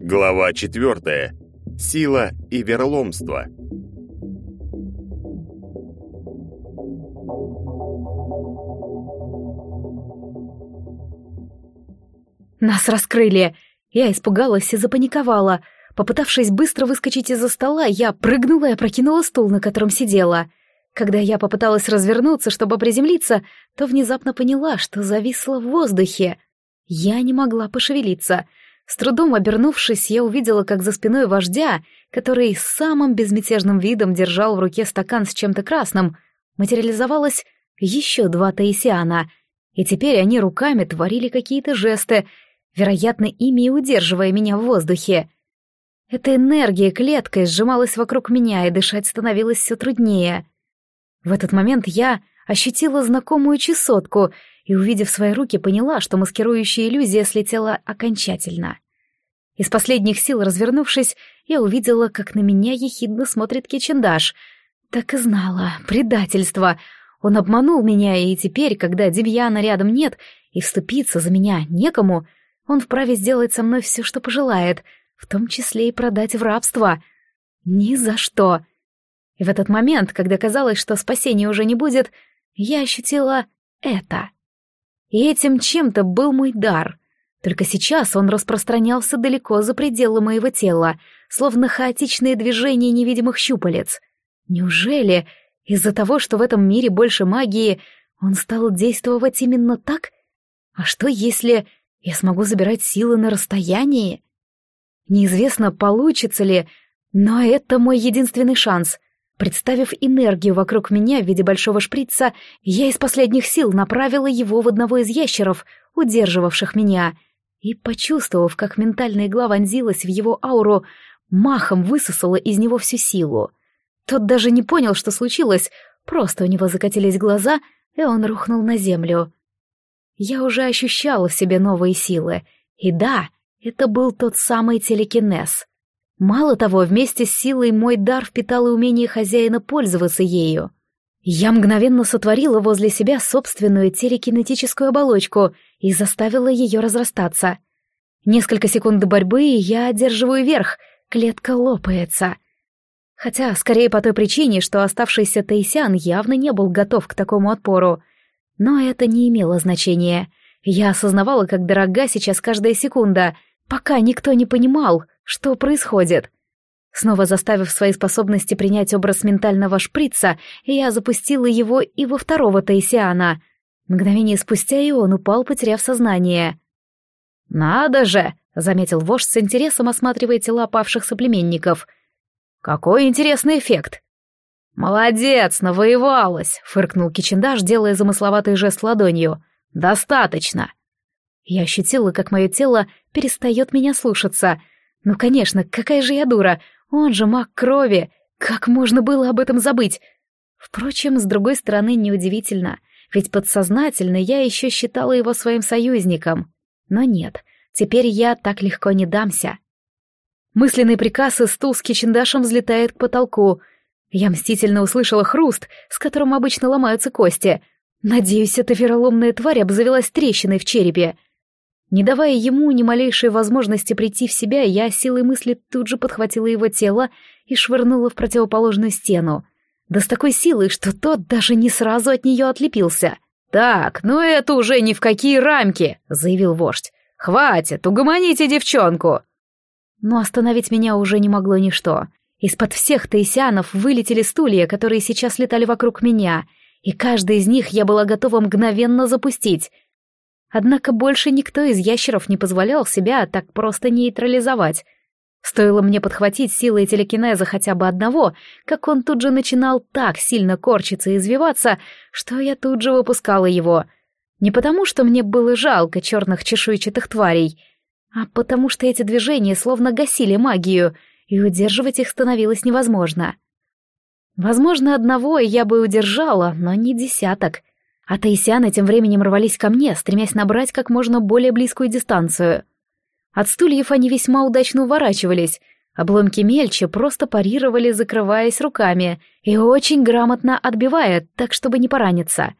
Глава четвертая. Сила и верломство. Нас раскрыли. Я испугалась и запаниковала. Попытавшись быстро выскочить из-за стола, я прыгнула и опрокинула стул, на котором сидела. Когда я попыталась развернуться, чтобы приземлиться, то внезапно поняла, что зависла в воздухе. Я не могла пошевелиться. С трудом обернувшись, я увидела, как за спиной вождя, который с самым безмятежным видом держал в руке стакан с чем-то красным, материализовалось еще два таисиана, и теперь они руками творили какие-то жесты, вероятно, ими и удерживая меня в воздухе. Эта энергия клеткой сжималась вокруг меня, и дышать становилось все труднее. В этот момент я ощутила знакомую чесотку и, увидев свои руки, поняла, что маскирующая иллюзия слетела окончательно. Из последних сил развернувшись, я увидела, как на меня ехидно смотрит Кичендаш. Так и знала. Предательство. Он обманул меня, и теперь, когда Демьяна рядом нет, и вступиться за меня некому, он вправе сделать со мной все, что пожелает, в том числе и продать в рабство. Ни за что. И в этот момент, когда казалось, что спасения уже не будет, я ощутила это. И этим чем-то был мой дар. Только сейчас он распространялся далеко за пределы моего тела, словно хаотичные движения невидимых щупалец. Неужели из-за того, что в этом мире больше магии, он стал действовать именно так? А что если я смогу забирать силы на расстоянии. Неизвестно, получится ли, но это мой единственный шанс. Представив энергию вокруг меня в виде большого шприца, я из последних сил направила его в одного из ящеров, удерживавших меня, и, почувствовав, как ментальная игла вонзилась в его ауру, махом высосала из него всю силу. Тот даже не понял, что случилось, просто у него закатились глаза, и он рухнул на землю. Я уже ощущала в себе новые силы. И да, это был тот самый телекинез. Мало того, вместе с силой мой дар впитал и умение хозяина пользоваться ею. Я мгновенно сотворила возле себя собственную телекинетическую оболочку и заставила ее разрастаться. Несколько секунд борьбы, и я одерживаю верх, клетка лопается. Хотя, скорее по той причине, что оставшийся Таисян явно не был готов к такому отпору — но это не имело значения. Я осознавала, как дорога сейчас каждая секунда, пока никто не понимал, что происходит. Снова заставив свои способности принять образ ментального шприца, я запустила его и во второго Таисиана. Мгновение спустя и он упал, потеряв сознание. «Надо же!» — заметил вождь с интересом, осматривая тела павших соплеменников. «Какой интересный эффект!» «Молодец, навоевалась!» — фыркнул Кичендаш, делая замысловатый жест ладонью. «Достаточно!» Я ощутила, как мое тело перестает меня слушаться. Ну, конечно, какая же я дура! Он же маг крови! Как можно было об этом забыть? Впрочем, с другой стороны, неудивительно, ведь подсознательно я еще считала его своим союзником. Но нет, теперь я так легко не дамся. Мысленный приказ из стул с Кичендашем взлетает к потолку — я мстительно услышала хруст, с которым обычно ломаются кости. Надеюсь, эта вероломная тварь обзавелась трещиной в черепе. Не давая ему ни малейшей возможности прийти в себя, я силой мысли тут же подхватила его тело и швырнула в противоположную стену. Да с такой силой, что тот даже не сразу от нее отлепился. «Так, ну это уже ни в какие рамки!» — заявил вождь. «Хватит, угомоните девчонку!» Но остановить меня уже не могло ничто. Из-под всех таисианов вылетели стулья, которые сейчас летали вокруг меня, и каждый из них я была готова мгновенно запустить. Однако больше никто из ящеров не позволял себя так просто нейтрализовать. Стоило мне подхватить силой телекинеза хотя бы одного, как он тут же начинал так сильно корчиться и извиваться, что я тут же выпускала его. Не потому, что мне было жалко черных чешуйчатых тварей, а потому что эти движения словно гасили магию — и удерживать их становилось невозможно. Возможно, одного я бы удержала, но не десяток. А таисяны тем временем рвались ко мне, стремясь набрать как можно более близкую дистанцию. От стульев они весьма удачно уворачивались, Обломки мельче просто парировали, закрываясь руками, и очень грамотно отбивая, так чтобы не пораниться.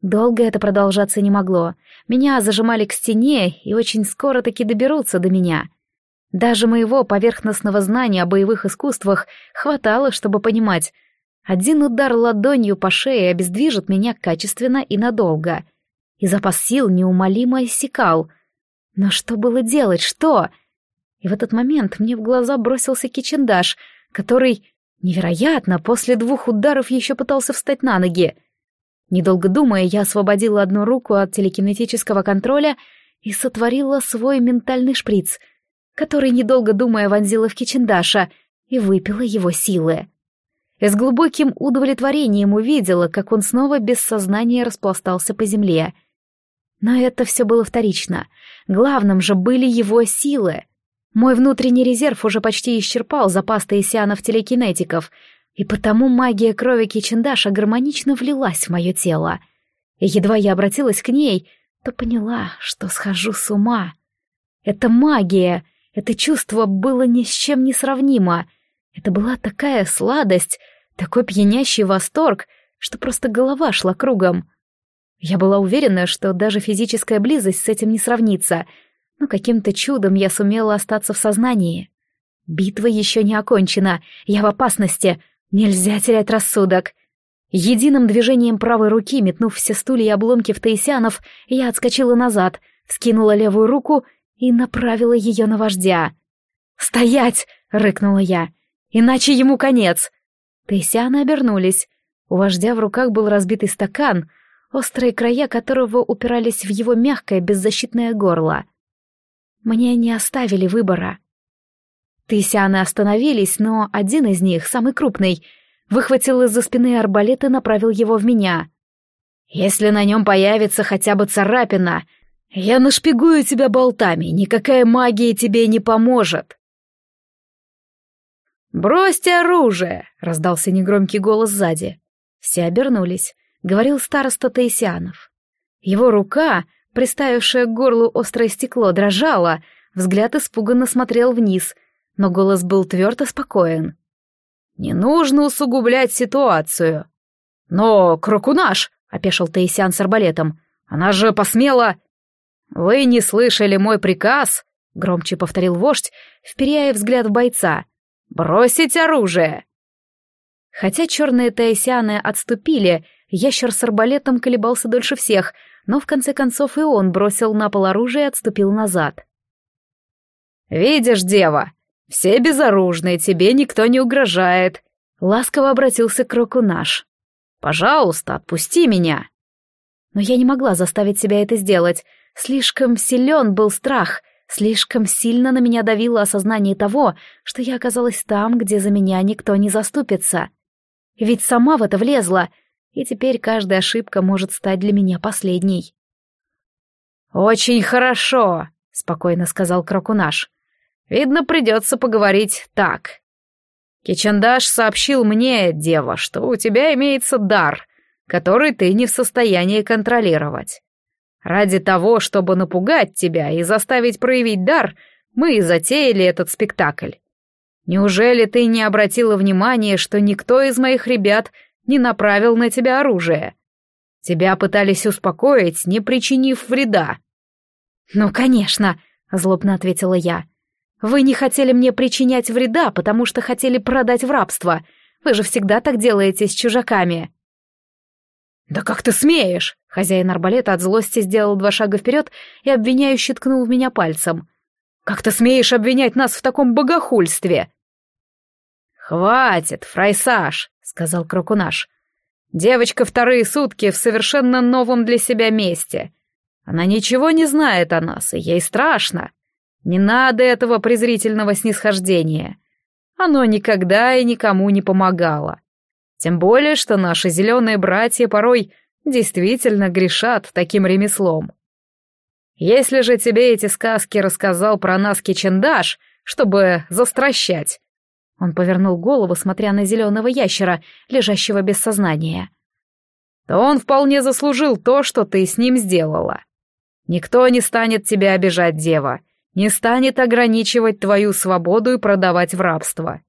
Долго это продолжаться не могло. Меня зажимали к стене и очень скоро таки доберутся до меня. Даже моего поверхностного знания о боевых искусствах хватало, чтобы понимать, один удар ладонью по шее обездвижит меня качественно и надолго. И запас сил неумолимо иссякал. Но что было делать, что? И в этот момент мне в глаза бросился кичендаш, который, невероятно, после двух ударов еще пытался встать на ноги. Недолго думая, я освободила одну руку от телекинетического контроля и сотворила свой ментальный шприц, который, недолго думая, вонзила в Кичендаша и выпила его силы. И с глубоким удовлетворением увидела, как он снова без сознания распластался по земле. Но это все было вторично. Главным же были его силы. Мой внутренний резерв уже почти исчерпал запас таисианов-телекинетиков — и потому магия крови Кичендаша гармонично влилась в мое тело. И едва я обратилась к ней, то поняла, что схожу с ума. Это магия, это чувство было ни с чем не сравнимо. Это была такая сладость, такой пьянящий восторг, что просто голова шла кругом. Я была уверена, что даже физическая близость с этим не сравнится, но каким-то чудом я сумела остаться в сознании. Битва еще не окончена, я в опасности, Нельзя терять рассудок. Единым движением правой руки, метнув все стулья и обломки в таисянов, я отскочила назад, скинула левую руку и направила ее на вождя. «Стоять!» — рыкнула я. «Иначе ему конец!» Таисяны обернулись. У вождя в руках был разбитый стакан, острые края которого упирались в его мягкое беззащитное горло. Мне не оставили выбора. Тысяны остановились, но один из них, самый крупный, выхватил из-за спины арбалет и направил его в меня. «Если на нем появится хотя бы царапина, я нашпигую тебя болтами, никакая магия тебе не поможет». «Бросьте оружие!» — раздался негромкий голос сзади. Все обернулись. Говорил староста Таисианов. Его рука, приставившая к горлу острое стекло, дрожала, взгляд испуганно смотрел вниз — но голос был твердо спокоен. «Не нужно усугублять ситуацию». «Но, Крокунаш!» — опешил Таисян с арбалетом. «Она же посмела...» «Вы не слышали мой приказ?» — громче повторил вождь, вперяя взгляд в бойца. «Бросить оружие!» Хотя черные таисяны отступили, ящер с арбалетом колебался дольше всех, но в конце концов и он бросил на пол оружие и отступил назад. «Видишь, дева, все безоружные, тебе никто не угрожает. Ласково обратился к Року наш. Пожалуйста, отпусти меня. Но я не могла заставить себя это сделать. Слишком силен был страх, слишком сильно на меня давило осознание того, что я оказалась там, где за меня никто не заступится. Ведь сама в это влезла, и теперь каждая ошибка может стать для меня последней. «Очень хорошо», — спокойно сказал Крокунаш. Видно, придется поговорить так. Кичандаш сообщил мне, дева, что у тебя имеется дар, который ты не в состоянии контролировать. Ради того, чтобы напугать тебя и заставить проявить дар, мы и затеяли этот спектакль. Неужели ты не обратила внимания, что никто из моих ребят не направил на тебя оружие? Тебя пытались успокоить, не причинив вреда. «Ну, конечно», — злобно ответила я. Вы не хотели мне причинять вреда, потому что хотели продать в рабство. Вы же всегда так делаете с чужаками». «Да как ты смеешь?» Хозяин арбалета от злости сделал два шага вперед и обвиняюще ткнул в меня пальцем. «Как ты смеешь обвинять нас в таком богохульстве?» «Хватит, фрайсаж», — сказал Крокунаш. «Девочка вторые сутки в совершенно новом для себя месте. Она ничего не знает о нас, и ей страшно. Не надо этого презрительного снисхождения. Оно никогда и никому не помогало. Тем более, что наши зеленые братья порой действительно грешат таким ремеслом. Если же тебе эти сказки рассказал про нас Кичендаш, чтобы застращать, он повернул голову, смотря на зеленого ящера, лежащего без сознания, то он вполне заслужил то, что ты с ним сделала. Никто не станет тебя обижать, дева, не станет ограничивать твою свободу и продавать в рабство.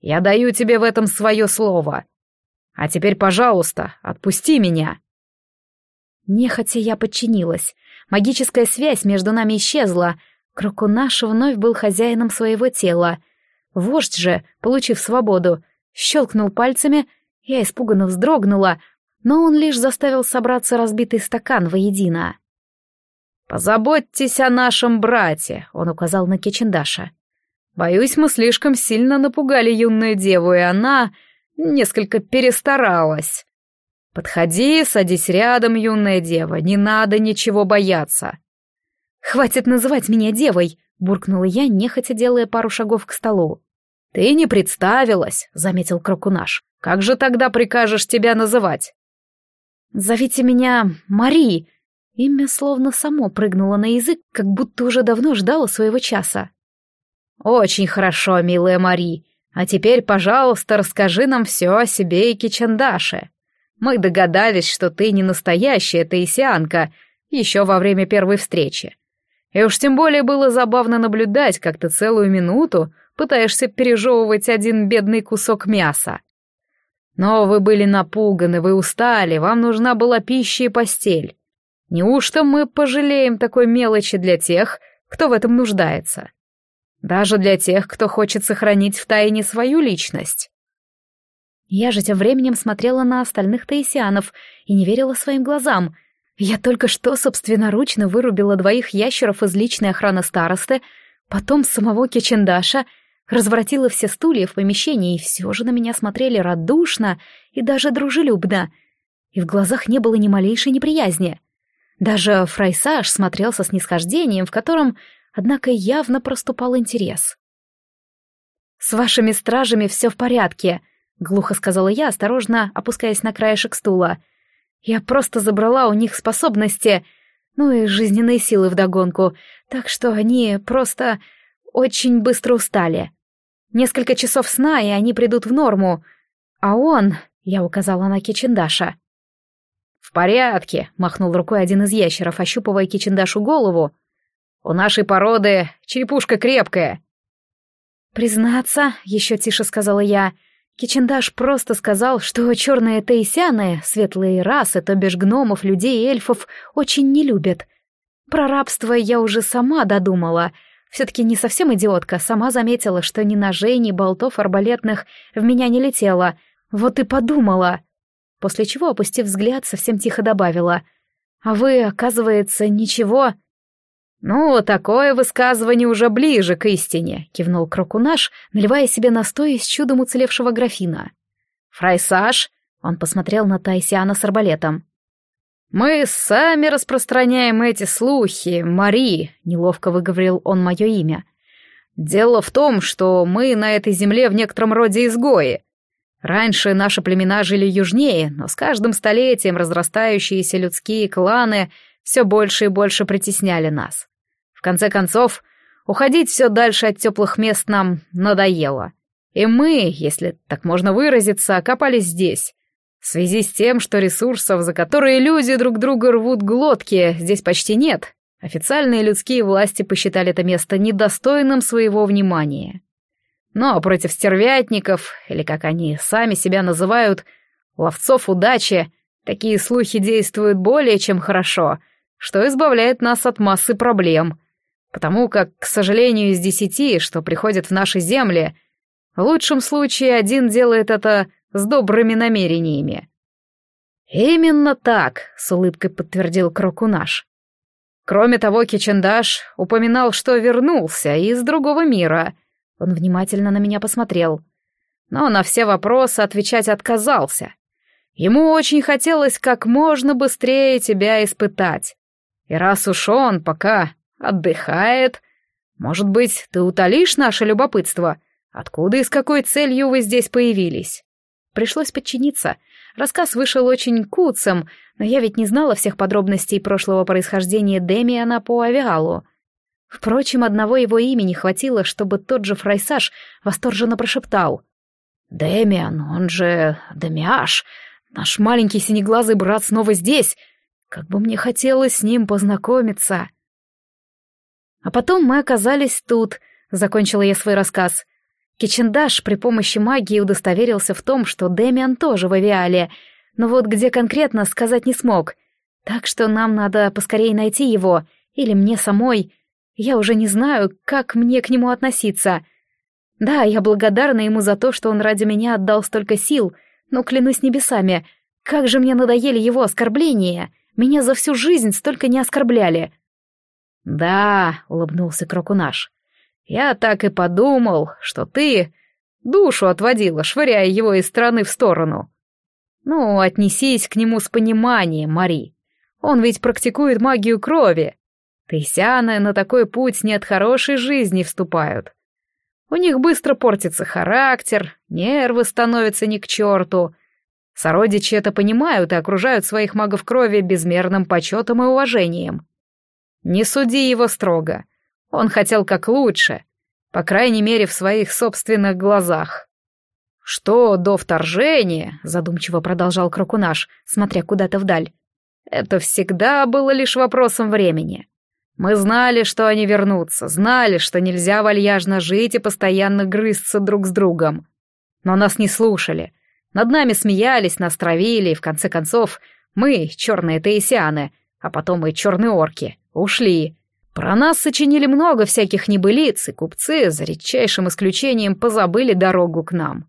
Я даю тебе в этом свое слово. А теперь, пожалуйста, отпусти меня». Нехотя я подчинилась. Магическая связь между нами исчезла. Крокунаш вновь был хозяином своего тела. Вождь же, получив свободу, щелкнул пальцами, я испуганно вздрогнула, но он лишь заставил собраться разбитый стакан воедино. «Позаботьтесь о нашем брате», — он указал на Кичендаша. «Боюсь, мы слишком сильно напугали юную деву, и она несколько перестаралась. Подходи, садись рядом, юная дева, не надо ничего бояться». «Хватит называть меня девой», — буркнула я, нехотя делая пару шагов к столу. «Ты не представилась», — заметил Крокунаш. «Как же тогда прикажешь тебя называть?» «Зовите меня Мари», Имя словно само прыгнуло на язык, как будто уже давно ждало своего часа. «Очень хорошо, милая Мари. А теперь, пожалуйста, расскажи нам все о себе и Кичандаше. Мы догадались, что ты не настоящая таисианка еще во время первой встречи. И уж тем более было забавно наблюдать, как ты целую минуту пытаешься пережевывать один бедный кусок мяса. Но вы были напуганы, вы устали, вам нужна была пища и постель. Неужто мы пожалеем такой мелочи для тех, кто в этом нуждается? Даже для тех, кто хочет сохранить в тайне свою личность. Я же тем временем смотрела на остальных таисианов и не верила своим глазам. Я только что собственноручно вырубила двоих ящеров из личной охраны старосты, потом самого Кичендаша, разворотила все стулья в помещении, и все же на меня смотрели радушно и даже дружелюбно, и в глазах не было ни малейшей неприязни. Даже Фрайсаж смотрел со снисхождением, в котором, однако, явно проступал интерес. «С вашими стражами все в порядке», — глухо сказала я, осторожно опускаясь на краешек стула. «Я просто забрала у них способности, ну и жизненные силы вдогонку, так что они просто очень быстро устали. Несколько часов сна, и они придут в норму. А он...» — я указала на Кичендаша. «В порядке», — махнул рукой один из ящеров, ощупывая Кичендашу голову. «У нашей породы черепушка крепкая». «Признаться», — еще тише сказала я, — Кичендаш просто сказал, что черные таисяны, светлые расы, то бишь гномов, людей и эльфов, очень не любят. Про рабство я уже сама додумала. Все-таки не совсем идиотка, сама заметила, что ни ножей, ни болтов арбалетных в меня не летело. Вот и подумала после чего, опустив взгляд, совсем тихо добавила. «А вы, оказывается, ничего...» «Ну, такое высказывание уже ближе к истине», — кивнул Крокунаш, наливая себе настой из чудом уцелевшего графина. «Фрайсаж», — он посмотрел на Тайсиана с арбалетом. «Мы сами распространяем эти слухи, Мари», — неловко выговорил он мое имя. «Дело в том, что мы на этой земле в некотором роде изгои. Раньше наши племена жили южнее, но с каждым столетием разрастающиеся людские кланы все больше и больше притесняли нас. В конце концов, уходить все дальше от теплых мест нам надоело. И мы, если так можно выразиться, окопались здесь. В связи с тем, что ресурсов, за которые люди друг друга рвут глотки, здесь почти нет. Официальные людские власти посчитали это место недостойным своего внимания. Но против стервятников, или как они сами себя называют, ловцов удачи, такие слухи действуют более чем хорошо, что избавляет нас от массы проблем. Потому как, к сожалению, из десяти, что приходят в наши земли, в лучшем случае один делает это с добрыми намерениями. «Именно так», — с улыбкой подтвердил Крокунаш. Кроме того, Кичендаш упоминал, что вернулся из другого мира — он внимательно на меня посмотрел. Но на все вопросы отвечать отказался. Ему очень хотелось как можно быстрее тебя испытать. И раз уж он пока отдыхает, может быть, ты утолишь наше любопытство? Откуда и с какой целью вы здесь появились? Пришлось подчиниться. Рассказ вышел очень куцем, но я ведь не знала всех подробностей прошлого происхождения Демиана по авиалу. Впрочем, одного его имени хватило, чтобы тот же Фрайсаж восторженно прошептал. «Дэмиан, он же Демиаш, наш маленький синеглазый брат снова здесь. Как бы мне хотелось с ним познакомиться!» А потом мы оказались тут, закончила я свой рассказ. Кичендаш при помощи магии удостоверился в том, что Дэмиан тоже в авиале, но вот где конкретно сказать не смог. Так что нам надо поскорее найти его, или мне самой. Я уже не знаю, как мне к нему относиться. Да, я благодарна ему за то, что он ради меня отдал столько сил, но клянусь небесами, как же мне надоели его оскорбления. Меня за всю жизнь столько не оскорбляли. «Да», — улыбнулся Крокунаш, — «я так и подумал, что ты душу отводила, швыряя его из стороны в сторону. Ну, отнесись к нему с пониманием, Мари. Он ведь практикует магию крови. Тысяны на такой путь не от хорошей жизни вступают. У них быстро портится характер, нервы становятся ни к черту. Сородичи это понимают и окружают своих магов крови безмерным почетом и уважением. Не суди его строго. Он хотел как лучше, по крайней мере, в своих собственных глазах. Что до вторжения, задумчиво продолжал Крокунаш, смотря куда-то вдаль, это всегда было лишь вопросом времени. Мы знали, что они вернутся, знали, что нельзя вальяжно жить и постоянно грызться друг с другом. Но нас не слушали. Над нами смеялись, нас травили, и в конце концов мы, черные таисианы, а потом и черные орки, ушли. Про нас сочинили много всяких небылиц, и купцы, за редчайшим исключением, позабыли дорогу к нам.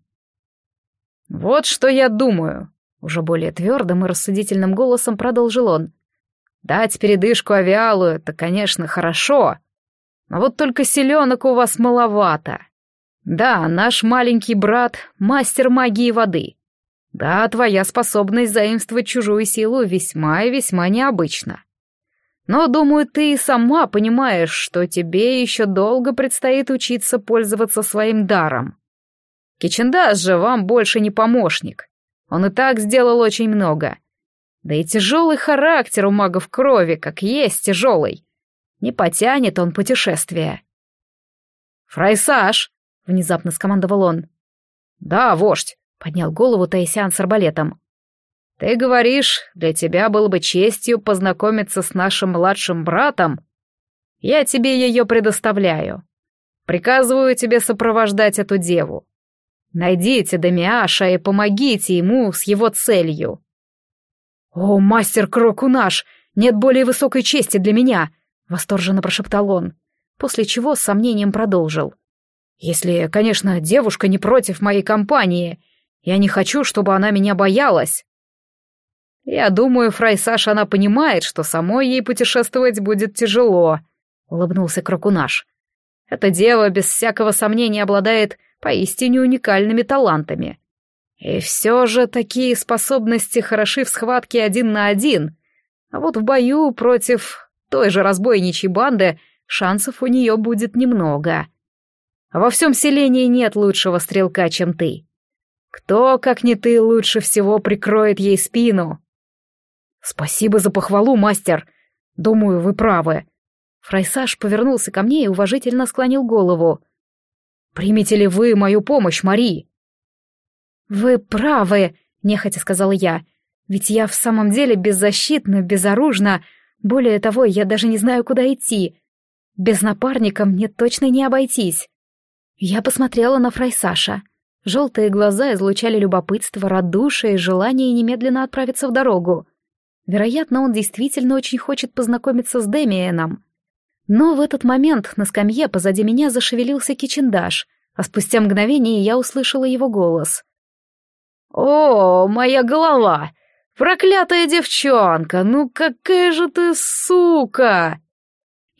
«Вот что я думаю», — уже более твердым и рассудительным голосом продолжил он. «Дать передышку авиалу — это, конечно, хорошо, но вот только селенок у вас маловато. Да, наш маленький брат — мастер магии воды. Да, твоя способность заимствовать чужую силу весьма и весьма необычна. Но, думаю, ты и сама понимаешь, что тебе еще долго предстоит учиться пользоваться своим даром. Кичендас же вам больше не помощник. Он и так сделал очень много. Да и тяжелый характер у магов крови, как есть тяжелый. Не потянет он путешествие. «Фрайсаж!» — внезапно скомандовал он. «Да, вождь!» — поднял голову Таисян с арбалетом. «Ты говоришь, для тебя было бы честью познакомиться с нашим младшим братом? Я тебе ее предоставляю. Приказываю тебе сопровождать эту деву. Найдите Дамиаша и помогите ему с его целью». «О, мастер Крокунаш, нет более высокой чести для меня!» — восторженно прошептал он, после чего с сомнением продолжил. «Если, конечно, девушка не против моей компании, я не хочу, чтобы она меня боялась». «Я думаю, фрай Саша, она понимает, что самой ей путешествовать будет тяжело», — улыбнулся Крокунаш. «Эта дева без всякого сомнения обладает поистине уникальными талантами. И все же такие способности хороши в схватке один на один, а вот в бою против той же разбойничьей банды шансов у нее будет немного. Во всем селении нет лучшего стрелка, чем ты. Кто, как не ты, лучше всего прикроет ей спину?» «Спасибо за похвалу, мастер. Думаю, вы правы». Фрайсаж повернулся ко мне и уважительно склонил голову. «Примете ли вы мою помощь, Мари?» «Вы правы», — нехотя сказала я. «Ведь я в самом деле беззащитна, безоружна. Более того, я даже не знаю, куда идти. Без напарника мне точно не обойтись». Я посмотрела на Фрайсаша. Желтые глаза излучали любопытство, радушие и желание немедленно отправиться в дорогу. Вероятно, он действительно очень хочет познакомиться с Демиеном. Но в этот момент на скамье позади меня зашевелился Кичендаш, а спустя мгновение я услышала его голос. «О, моя голова! Проклятая девчонка! Ну какая же ты сука!»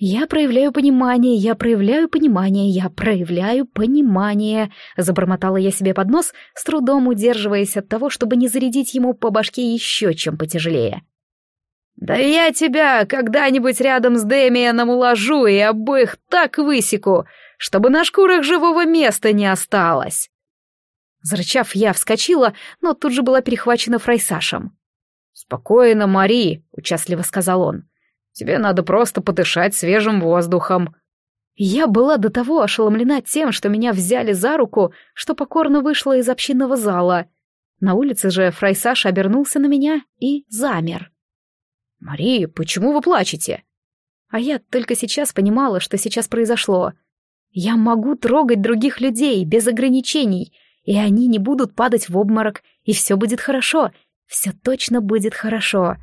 «Я проявляю понимание, я проявляю понимание, я проявляю понимание», — забормотала я себе под нос, с трудом удерживаясь от того, чтобы не зарядить ему по башке еще чем потяжелее. «Да я тебя когда-нибудь рядом с Дэмианом уложу и обоих так высеку, чтобы на шкурах живого места не осталось!» Зарычав, я вскочила, но тут же была перехвачена Фрайсашем. «Спокойно, Мари», — участливо сказал он. «Тебе надо просто подышать свежим воздухом». Я была до того ошеломлена тем, что меня взяли за руку, что покорно вышла из общинного зала. На улице же Фрайсаш обернулся на меня и замер. «Мария, почему вы плачете?» А я только сейчас понимала, что сейчас произошло. Я могу трогать других людей без ограничений, и они не будут падать в обморок, и все будет хорошо, все точно будет хорошо.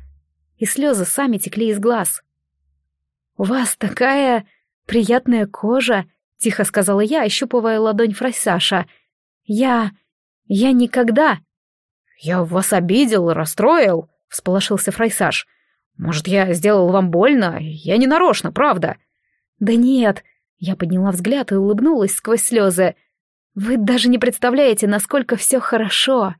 И слезы сами текли из глаз. «У вас такая приятная кожа», — тихо сказала я, ощупывая ладонь Фрайсаша. «Я... я никогда...» «Я вас обидел, расстроил?» — всполошился Фрайсаш. «Может, я сделал вам больно? Я не нарочно, правда?» «Да нет», — я подняла взгляд и улыбнулась сквозь слезы. «Вы даже не представляете, насколько все хорошо».